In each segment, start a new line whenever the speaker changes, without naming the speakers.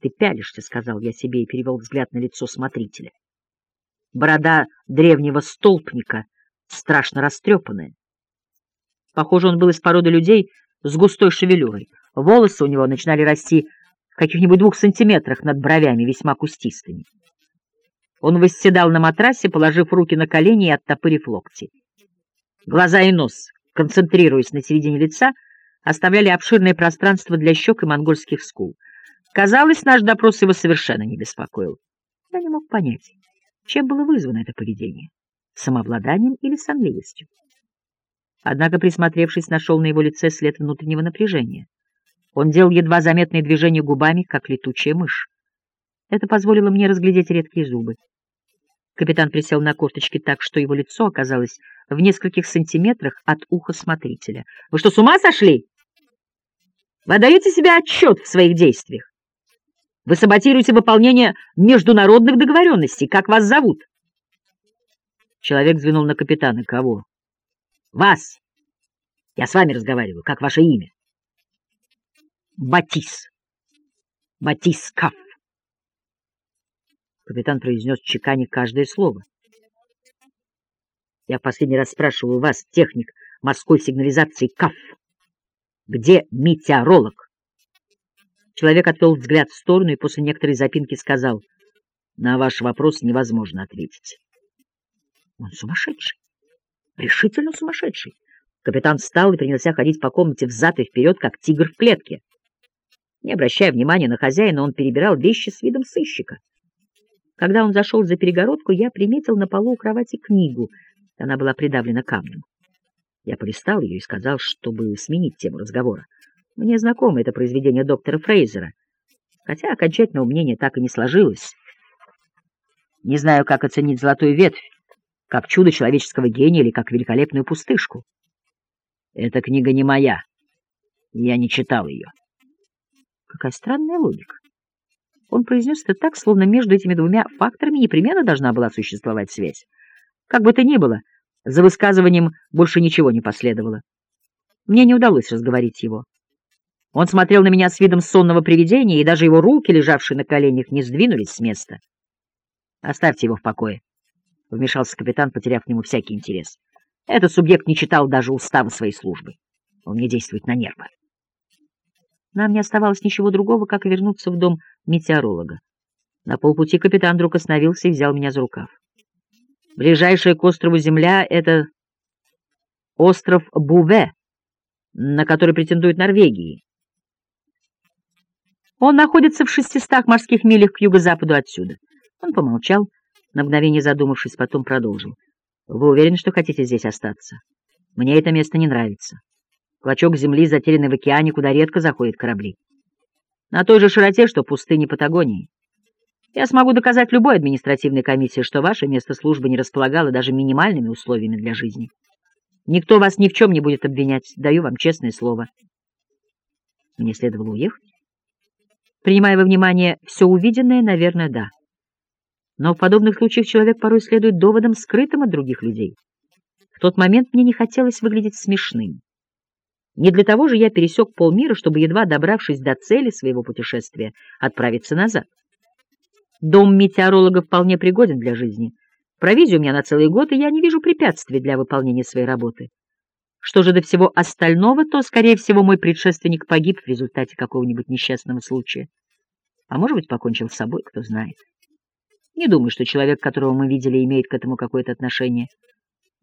Ты пялишься, — сказал я себе и перевел взгляд на лицо смотрителя. Борода древнего столпника, страшно растрепанная. Похоже, он был из породы людей с густой шевелюрой. Волосы у него начинали расти в каких-нибудь двух сантиметрах над бровями, весьма кустистыми. Он восседал на матрасе, положив руки на колени и оттопырив локти. Глаза и нос, концентрируясь на середине лица, оставляли обширное пространство для щек и монгольских скул. Казалось, наш допрос его совершенно не беспокоил. Я не мог понять, чем было вызвано это поведение — самообладанием или сонливостью. Однако, присмотревшись, нашел на его лице след внутреннего напряжения. Он делал едва заметные движения губами, как летучая мышь. Это позволило мне разглядеть редкие зубы. Капитан присел на корточки так, что его лицо оказалось в нескольких сантиметрах от уха смотрителя. — Вы что, с ума сошли? Вы отдаете себе отчет в своих действиях? Вы саботируете выполнение международных договоренностей. Как вас зовут? Человек взглянул на капитана. — Кого? — Вас. Я с вами разговариваю. Как ваше имя? — Батис. Батис Каф. Капитан произнес чеканя каждое слово. Я в последний раз спрашиваю вас, техник морской сигнализации КАФ. Где метеоролог? Человек отвел взгляд в сторону и после некоторой запинки сказал, на ваш вопрос невозможно ответить. Он сумасшедший, решительно сумасшедший. Капитан встал и принялся ходить по комнате взад и вперед, как тигр в клетке. Не обращая внимания на хозяина, он перебирал вещи с видом сыщика. Когда он зашел за перегородку, я приметил на полу у кровати книгу. Она была придавлена камнем. Я полистал ее и сказал, чтобы сменить тему разговора. Мне знакомо это произведение доктора Фрейзера, хотя окончательного мнения так и не сложилось. Не знаю, как оценить «Золотую ветвь», как чудо человеческого гения или как великолепную пустышку. Эта книга не моя. Я не читал ее. Какая странная логика. Он произнес это так, словно между этими двумя факторами непременно должна была существовать связь. Как бы то ни было, за высказыванием больше ничего не последовало. Мне не удалось разговорить его. Он смотрел на меня с видом сонного привидения, и даже его руки, лежавшие на коленях, не сдвинулись с места. «Оставьте его в покое», — вмешался капитан, потеряв к нему всякий интерес. «Этот субъект не читал даже устава своей службы. Он мне действует на нервы». Нам не оставалось ничего другого, как вернуться в дом метеоролога. На полпути капитан вдруг остановился и взял меня за рукав. Ближайшая к острову Земля — это остров Буве, на который претендует Норвегии. Он находится в шестистах морских милях к юго-западу отсюда. Он помолчал, на мгновение задумавшись, потом продолжил. Вы уверены, что хотите здесь остаться? Мне это место не нравится. Клочок земли, затерянный в океане, куда редко заходят корабли. На той же широте, что пустыни Патагонии. Я смогу доказать любой административной комиссии, что ваше место службы не располагало даже минимальными условиями для жизни. Никто вас ни в чем не будет обвинять, даю вам честное слово. Мне следовало уехать? Принимая во внимание все увиденное, наверное, да. Но в подобных случаях человек порой следует доводам, скрытым от других людей. В тот момент мне не хотелось выглядеть смешным. Не для того же я пересек полмира, чтобы, едва добравшись до цели своего путешествия, отправиться назад. Дом метеоролога вполне пригоден для жизни. Провизию у меня на целый год, и я не вижу препятствий для выполнения своей работы. Что же до всего остального, то, скорее всего, мой предшественник погиб в результате какого-нибудь несчастного случая. А может быть, покончил с собой, кто знает. Не думаю, что человек, которого мы видели, имеет к этому какое-то отношение.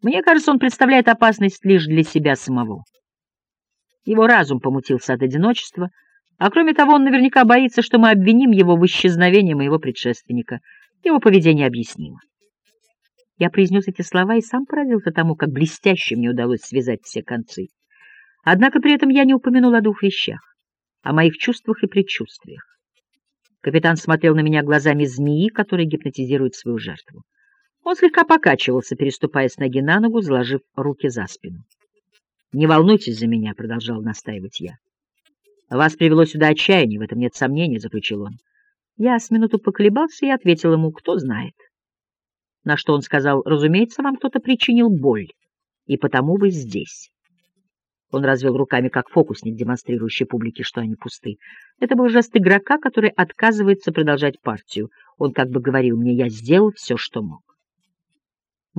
Мне кажется, он представляет опасность лишь для себя самого. Его разум помутился от одиночества, а кроме того, он наверняка боится, что мы обвиним его в исчезновении моего предшественника. Его поведение объяснимо. Я произнес эти слова и сам поразился тому, как блестяще мне удалось связать все концы. Однако при этом я не упомянул о двух вещах — о моих чувствах и предчувствиях. Капитан смотрел на меня глазами змеи, которая гипнотизирует свою жертву. Он слегка покачивался, переступая с ноги на ногу, заложив руки за спину. «Не волнуйтесь за меня», — продолжал настаивать я. «Вас привело сюда отчаяние, в этом нет сомнений», — заключил он. Я с минуту поколебался и ответил ему, кто знает. На что он сказал, разумеется, вам кто-то причинил боль, и потому вы здесь. Он развел руками, как фокусник, демонстрирующий публике, что они пусты. Это был жест игрока, который отказывается продолжать партию. Он как бы говорил мне, я сделал все, что мог.